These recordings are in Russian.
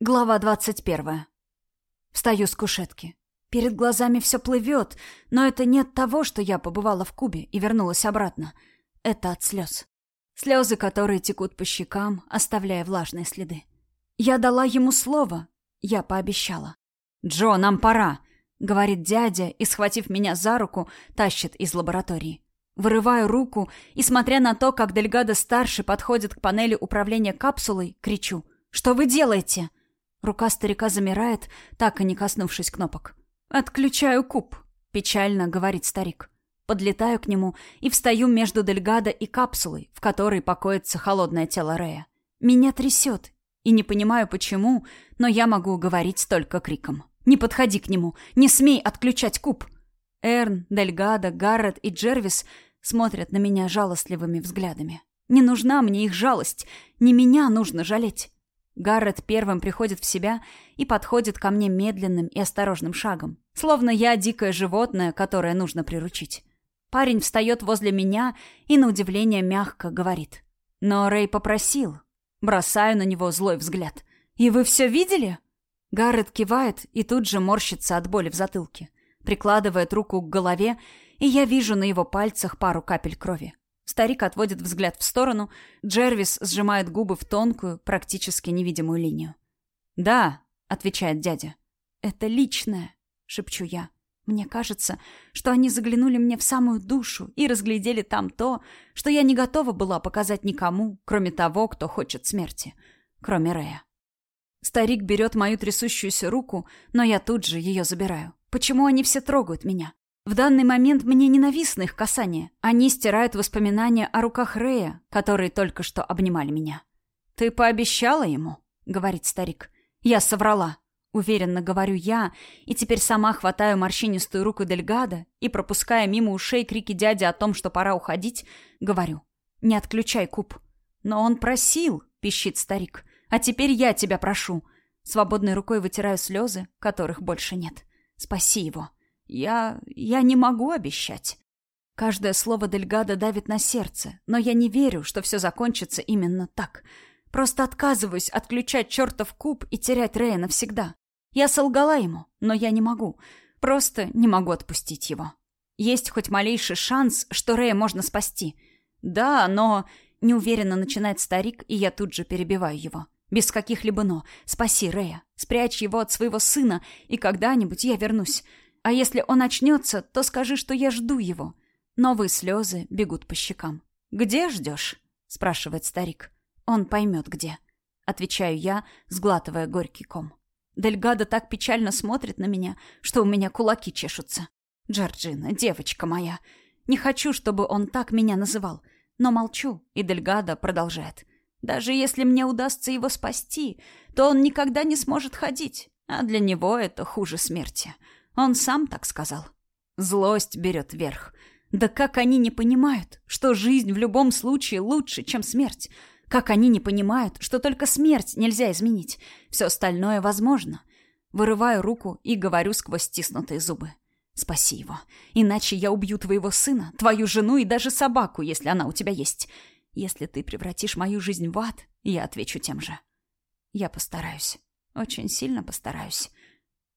Глава двадцать первая. Встаю с кушетки. Перед глазами все плывет, но это не от того, что я побывала в Кубе и вернулась обратно. Это от слез. Слезы, которые текут по щекам, оставляя влажные следы. Я дала ему слово. Я пообещала. «Джо, нам пора», — говорит дядя и, схватив меня за руку, тащит из лаборатории. Вырываю руку и, смотря на то, как Дельгадо-старший подходит к панели управления капсулой, кричу. «Что вы делаете?» Рука старика замирает, так и не коснувшись кнопок. «Отключаю куб», — печально говорит старик. Подлетаю к нему и встаю между Дельгадо и капсулой, в которой покоится холодное тело Рея. Меня трясет, и не понимаю почему, но я могу говорить только криком. «Не подходи к нему! Не смей отключать куб!» Эрн, Дельгадо, Гаррет и Джервис смотрят на меня жалостливыми взглядами. Не нужна мне их жалость, не меня нужно жалеть. Гаррет первым приходит в себя и подходит ко мне медленным и осторожным шагом, словно я дикое животное, которое нужно приручить. Парень встает возле меня и, на удивление, мягко говорит. «Но Рэй попросил». Бросаю на него злой взгляд. «И вы все видели?» Гаррет кивает и тут же морщится от боли в затылке. Прикладывает руку к голове, и я вижу на его пальцах пару капель крови. Старик отводит взгляд в сторону. Джервис сжимает губы в тонкую, практически невидимую линию. «Да», — отвечает дядя. «Это личное», — шепчу я. Мне кажется, что они заглянули мне в самую душу и разглядели там то, что я не готова была показать никому, кроме того, кто хочет смерти, кроме Рея. Старик берет мою трясущуюся руку, но я тут же ее забираю. Почему они все трогают меня? В данный момент мне ненавистны их касания. Они стирают воспоминания о руках Рея, которые только что обнимали меня. «Ты пообещала ему?» — говорит старик. «Я соврала». Уверенно говорю я, и теперь сама хватаю морщинистую руку Дельгада и, пропуская мимо ушей крики дяди о том, что пора уходить, говорю. «Не отключай куб». «Но он просил», — пищит старик. «А теперь я тебя прошу». Свободной рукой вытираю слезы, которых больше нет. «Спаси его». Я... я не могу обещать. Каждое слово Дельгада давит на сердце, но я не верю, что все закончится именно так. Просто отказываюсь отключать чертов куб и терять Рея навсегда. Я солгала ему, но я не могу. Просто не могу отпустить его. Есть хоть малейший шанс, что Рея можно спасти. Да, но... Неуверенно начинает старик, и я тут же перебиваю его. Без каких-либо «но». Спаси Рея. Спрячь его от своего сына, и когда-нибудь я вернусь. А если он очнется, то скажи, что я жду его. Новые слезы бегут по щекам. «Где ждешь?» — спрашивает старик. «Он поймет, где». Отвечаю я, сглатывая горький ком. Дельгадо так печально смотрит на меня, что у меня кулаки чешутся. «Джорджина, девочка моя, не хочу, чтобы он так меня называл». Но молчу, и Дельгадо продолжает. «Даже если мне удастся его спасти, то он никогда не сможет ходить, а для него это хуже смерти». Он сам так сказал. Злость берет верх. Да как они не понимают, что жизнь в любом случае лучше, чем смерть? Как они не понимают, что только смерть нельзя изменить. Все остальное возможно. Вырываю руку и говорю сквозь стиснутые зубы. Спаси его. Иначе я убью твоего сына, твою жену и даже собаку, если она у тебя есть. Если ты превратишь мою жизнь в ад, я отвечу тем же. Я постараюсь. Очень сильно постараюсь.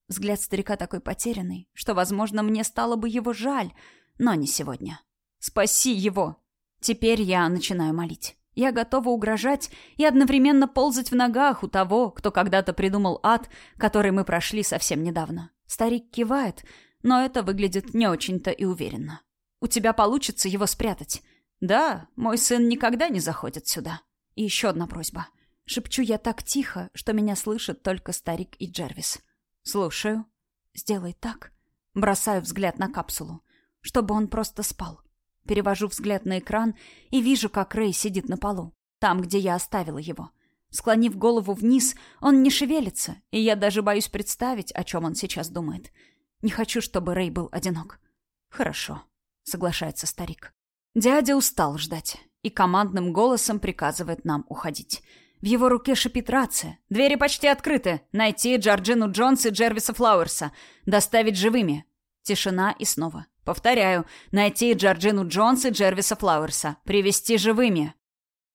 Взгляд старика такой потерянный, что, возможно, мне стало бы его жаль, но не сегодня. «Спаси его!» Теперь я начинаю молить. Я готова угрожать и одновременно ползать в ногах у того, кто когда-то придумал ад, который мы прошли совсем недавно. Старик кивает, но это выглядит не очень-то и уверенно. «У тебя получится его спрятать?» «Да, мой сын никогда не заходит сюда». И еще одна просьба. Шепчу я так тихо, что меня слышат только старик и Джервис. «Слушаю». «Сделай так». Бросаю взгляд на капсулу. Чтобы он просто спал. Перевожу взгляд на экран и вижу, как Рэй сидит на полу. Там, где я оставила его. Склонив голову вниз, он не шевелится, и я даже боюсь представить, о чем он сейчас думает. Не хочу, чтобы Рэй был одинок. «Хорошо», — соглашается старик. Дядя устал ждать и командным голосом приказывает нам уходить. В его руке шипит рация. «Двери почти открыты. Найти Джорджину Джонс и Джервиса Флауэрса. Доставить живыми». Тишина и снова. «Повторяю. Найти Джорджину Джонс и Джервиса Флауэрса. Привести живыми».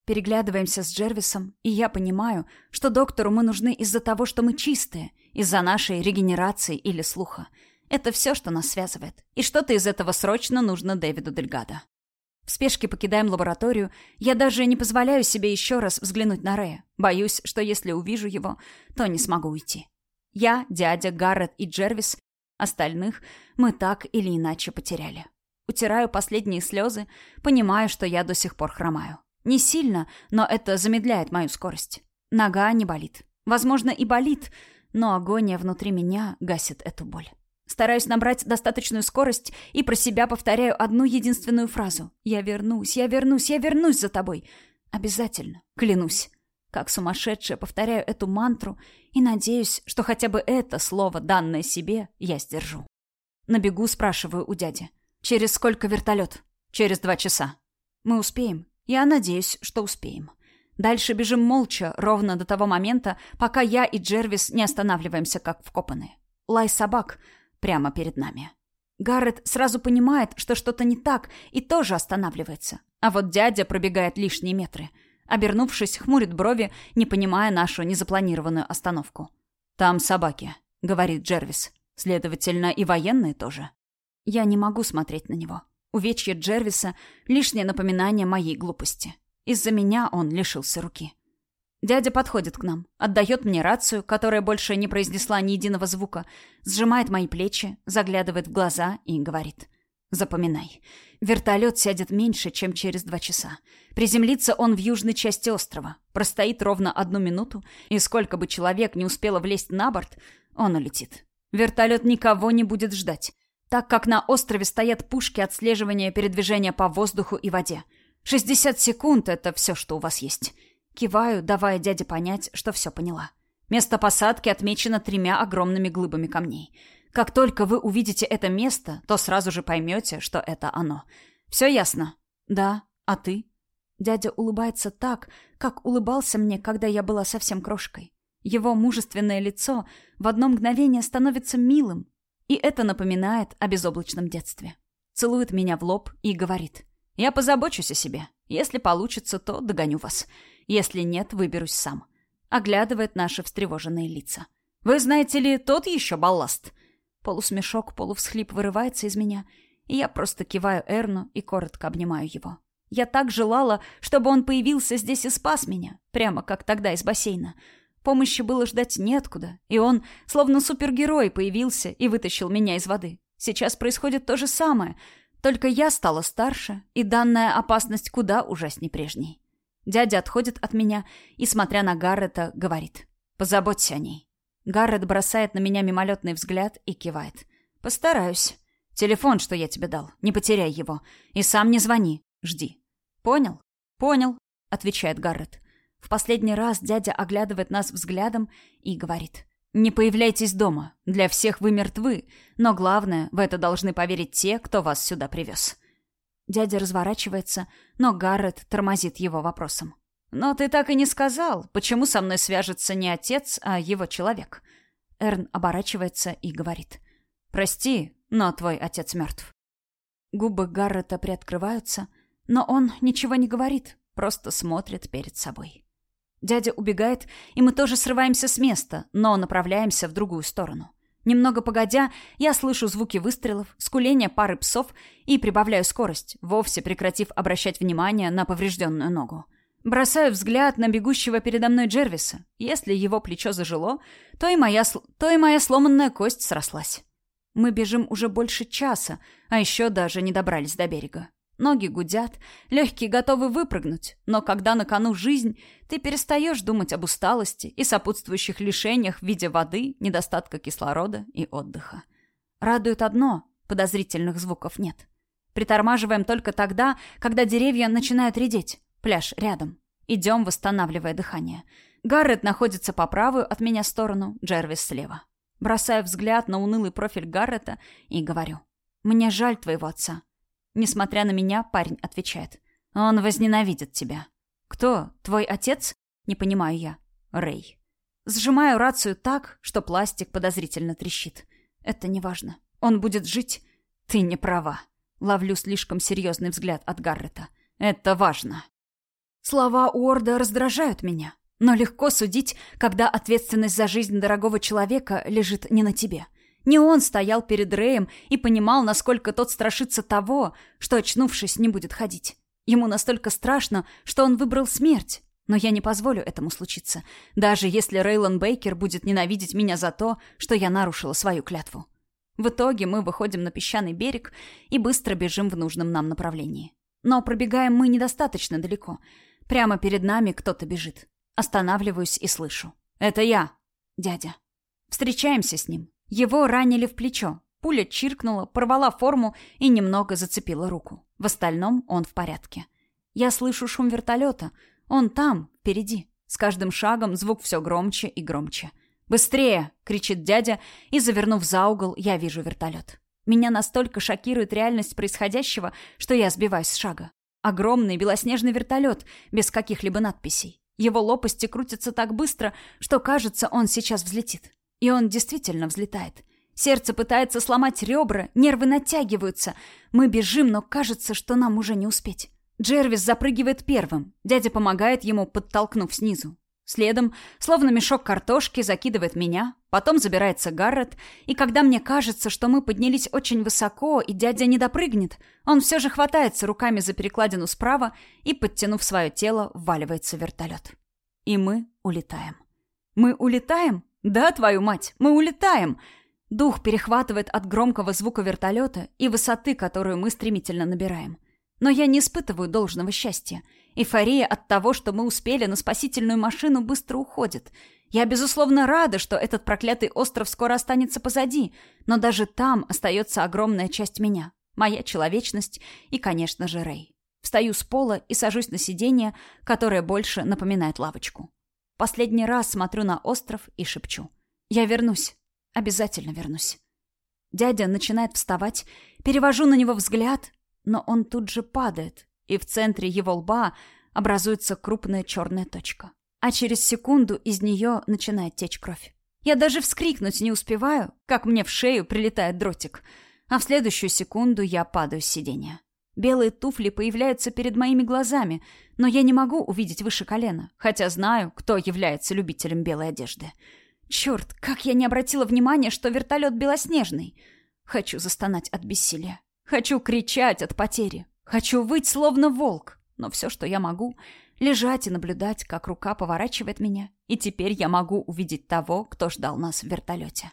Переглядываемся с Джервисом, и я понимаю, что доктору мы нужны из-за того, что мы чистые, из-за нашей регенерации или слуха. Это все, что нас связывает. И что-то из этого срочно нужно Дэвиду Дельгадо. В спешке покидаем лабораторию. Я даже не позволяю себе еще раз взглянуть на Рэя. Боюсь, что если увижу его, то не смогу уйти. Я, дядя, Гаррет и Джервис, остальных мы так или иначе потеряли. Утираю последние слезы, понимаю, что я до сих пор хромаю. Не сильно, но это замедляет мою скорость. Нога не болит. Возможно, и болит, но агония внутри меня гасит эту боль. Стараюсь набрать достаточную скорость и про себя повторяю одну единственную фразу. «Я вернусь, я вернусь, я вернусь за тобой!» Обязательно, клянусь. Как сумасшедшая повторяю эту мантру и надеюсь, что хотя бы это слово, данное себе, я сдержу. На бегу спрашиваю у дяди. «Через сколько вертолет?» «Через два часа». «Мы успеем?» Я надеюсь, что успеем. Дальше бежим молча, ровно до того момента, пока я и Джервис не останавливаемся, как вкопанные. Лай собак прямо перед нами. Гаррет сразу понимает, что что-то не так, и тоже останавливается. А вот дядя пробегает лишние метры. Обернувшись, хмурит брови, не понимая нашу незапланированную остановку. «Там собаки», — говорит Джервис. «Следовательно, и военные тоже». Я не могу смотреть на него. Увечье Джервиса — лишнее напоминание моей глупости. Из-за меня он лишился руки. Дядя подходит к нам, отдает мне рацию, которая больше не произнесла ни единого звука, сжимает мои плечи, заглядывает в глаза и говорит. «Запоминай. Вертолет сядет меньше, чем через два часа. Приземлится он в южной части острова. Простоит ровно одну минуту, и сколько бы человек не успело влезть на борт, он улетит. Вертолет никого не будет ждать так как на острове стоят пушки отслеживания передвижения по воздуху и воде. 60 секунд — это все, что у вас есть. Киваю, давая дяде понять, что все поняла. Место посадки отмечено тремя огромными глыбами камней. Как только вы увидите это место, то сразу же поймете, что это оно. Все ясно? Да. А ты? Дядя улыбается так, как улыбался мне, когда я была совсем крошкой. Его мужественное лицо в одно мгновение становится милым, и это напоминает о безоблачном детстве. Целует меня в лоб и говорит. «Я позабочусь о себе. Если получится, то догоню вас. Если нет, выберусь сам». Оглядывает наши встревоженные лица. «Вы знаете ли, тот еще балласт?» Полусмешок, полувсхлип вырывается из меня, и я просто киваю Эрну и коротко обнимаю его. Я так желала, чтобы он появился здесь и спас меня, прямо как тогда из бассейна. Помощи было ждать неоткуда, и он, словно супергерой, появился и вытащил меня из воды. Сейчас происходит то же самое, только я стала старше, и данная опасность куда ужаснее прежней. Дядя отходит от меня и, смотря на Гаррета, говорит «Позаботься о ней». Гаррет бросает на меня мимолетный взгляд и кивает. «Постараюсь. Телефон, что я тебе дал, не потеряй его. И сам не звони. Жди». «Понял?» «Понял», — отвечает Гаррет. В последний раз дядя оглядывает нас взглядом и говорит. «Не появляйтесь дома. Для всех вы мертвы. Но главное, в это должны поверить те, кто вас сюда привез». Дядя разворачивается, но Гаррет тормозит его вопросом. «Но ты так и не сказал, почему со мной свяжется не отец, а его человек?» Эрн оборачивается и говорит. «Прости, но твой отец мертв». Губы Гаррета приоткрываются, но он ничего не говорит, просто смотрит перед собой. Дядя убегает, и мы тоже срываемся с места, но направляемся в другую сторону. Немного погодя, я слышу звуки выстрелов, скуление пары псов и прибавляю скорость, вовсе прекратив обращать внимание на поврежденную ногу. Бросаю взгляд на бегущего передо мной Джервиса. Если его плечо зажило, то и моя, то и моя сломанная кость срослась. Мы бежим уже больше часа, а еще даже не добрались до берега. Ноги гудят, легкие готовы выпрыгнуть, но когда на кону жизнь, ты перестаешь думать об усталости и сопутствующих лишениях в виде воды, недостатка кислорода и отдыха. Радует одно — подозрительных звуков нет. Притормаживаем только тогда, когда деревья начинают редеть. Пляж рядом. Идем, восстанавливая дыхание. Гаррет находится по правую от меня сторону, Джервис слева. Бросаю взгляд на унылый профиль Гаррета и говорю. «Мне жаль твоего отца. Несмотря на меня, парень отвечает. «Он возненавидит тебя». «Кто? Твой отец?» Не понимаю я. Рэй. Сжимаю рацию так, что пластик подозрительно трещит. Это не важно. Он будет жить. Ты не права. Ловлю слишком серьезный взгляд от Гаррета. Это важно. Слова Уорда раздражают меня, но легко судить, когда ответственность за жизнь дорогого человека лежит не на тебе. Не он стоял перед Рэем и понимал, насколько тот страшится того, что, очнувшись, не будет ходить. Ему настолько страшно, что он выбрал смерть. Но я не позволю этому случиться, даже если Рейлон Бейкер будет ненавидеть меня за то, что я нарушила свою клятву. В итоге мы выходим на песчаный берег и быстро бежим в нужном нам направлении. Но пробегаем мы недостаточно далеко. Прямо перед нами кто-то бежит. Останавливаюсь и слышу. «Это я, дядя». Встречаемся с ним. Его ранили в плечо. Пуля чиркнула, порвала форму и немного зацепила руку. В остальном он в порядке. Я слышу шум вертолета. Он там, впереди. С каждым шагом звук все громче и громче. «Быстрее!» — кричит дядя, и, завернув за угол, я вижу вертолет. Меня настолько шокирует реальность происходящего, что я сбиваюсь с шага. Огромный белоснежный вертолет, без каких-либо надписей. Его лопасти крутятся так быстро, что кажется, он сейчас взлетит. И он действительно взлетает. Сердце пытается сломать ребра, нервы натягиваются. Мы бежим, но кажется, что нам уже не успеть. Джервис запрыгивает первым. Дядя помогает ему, подтолкнув снизу. Следом, словно мешок картошки, закидывает меня, потом забирается Гаррет, и когда мне кажется, что мы поднялись очень высоко, и дядя не допрыгнет, он все же хватается руками за перекладину справа и, подтянув свое тело, вваливается в вертолет. И мы улетаем. Мы улетаем? Да, твою мать, мы улетаем! Дух перехватывает от громкого звука вертолета и высоты, которую мы стремительно набираем. Но я не испытываю должного счастья. Эйфория от того, что мы успели на спасительную машину, быстро уходит. Я, безусловно, рада, что этот проклятый остров скоро останется позади, но даже там остается огромная часть меня. Моя человечность и, конечно же, Рэй. Встаю с пола и сажусь на сиденье, которое больше напоминает лавочку. Последний раз смотрю на остров и шепчу. «Я вернусь. Обязательно вернусь». Дядя начинает вставать, перевожу на него взгляд, но он тут же падает, и в центре его лба образуется крупная черная точка. А через секунду из нее начинает течь кровь. Я даже вскрикнуть не успеваю, как мне в шею прилетает дротик, а в следующую секунду я падаю с сиденья. Белые туфли появляются перед моими глазами, но я не могу увидеть выше колена, хотя знаю, кто является любителем белой одежды. Черт, как я не обратила внимания, что вертолет белоснежный. Хочу застонать от бессилия. Хочу кричать от потери. Хочу выть, словно волк. Но все, что я могу, лежать и наблюдать, как рука поворачивает меня. И теперь я могу увидеть того, кто ждал нас в вертолете.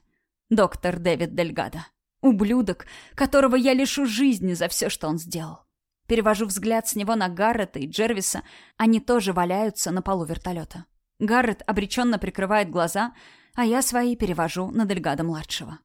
Доктор Дэвид Дельгадо. Ублюдок, которого я лишу жизни за все, что он сделал. Перевожу взгляд с него на Гаррета и Джервиса. Они тоже валяются на полу вертолета. Гаррет обреченно прикрывает глаза, а я свои перевожу на Дельгадо-младшего.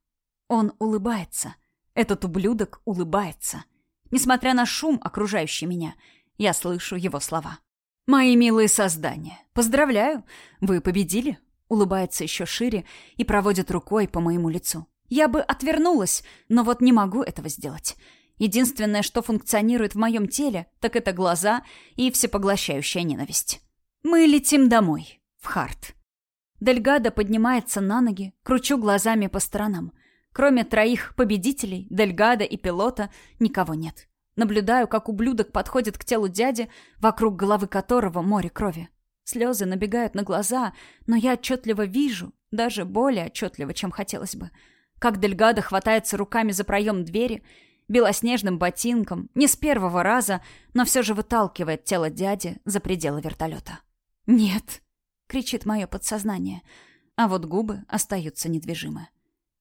Он улыбается — этот ублюдок улыбается. Несмотря на шум, окружающий меня, я слышу его слова. «Мои милые создания, поздравляю, вы победили!» Улыбается еще шире и проводит рукой по моему лицу. Я бы отвернулась, но вот не могу этого сделать. Единственное, что функционирует в моем теле, так это глаза и всепоглощающая ненависть. Мы летим домой, в Харт. Дельгада поднимается на ноги, кручу глазами по сторонам. Кроме троих победителей, Дельгада и пилота, никого нет. Наблюдаю, как ублюдок подходит к телу дяди, вокруг головы которого море крови. Слезы набегают на глаза, но я отчетливо вижу, даже более отчетливо, чем хотелось бы, как Дельгада хватается руками за проем двери, белоснежным ботинком, не с первого раза, но все же выталкивает тело дяди за пределы вертолета. «Нет!» — кричит мое подсознание, а вот губы остаются недвижимы.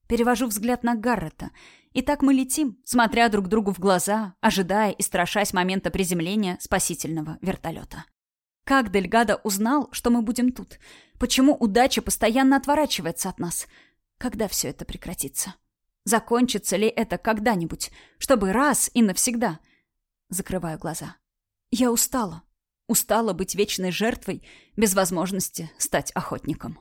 Перевожу взгляд на Гаррета. И так мы летим, смотря друг другу в глаза, ожидая и страшась момента приземления спасительного вертолета. Как Дельгадо узнал, что мы будем тут? Почему удача постоянно отворачивается от нас? Когда все это прекратится? Закончится ли это когда-нибудь, чтобы раз и навсегда? Закрываю глаза. Я устала. Устала быть вечной жертвой без возможности стать охотником.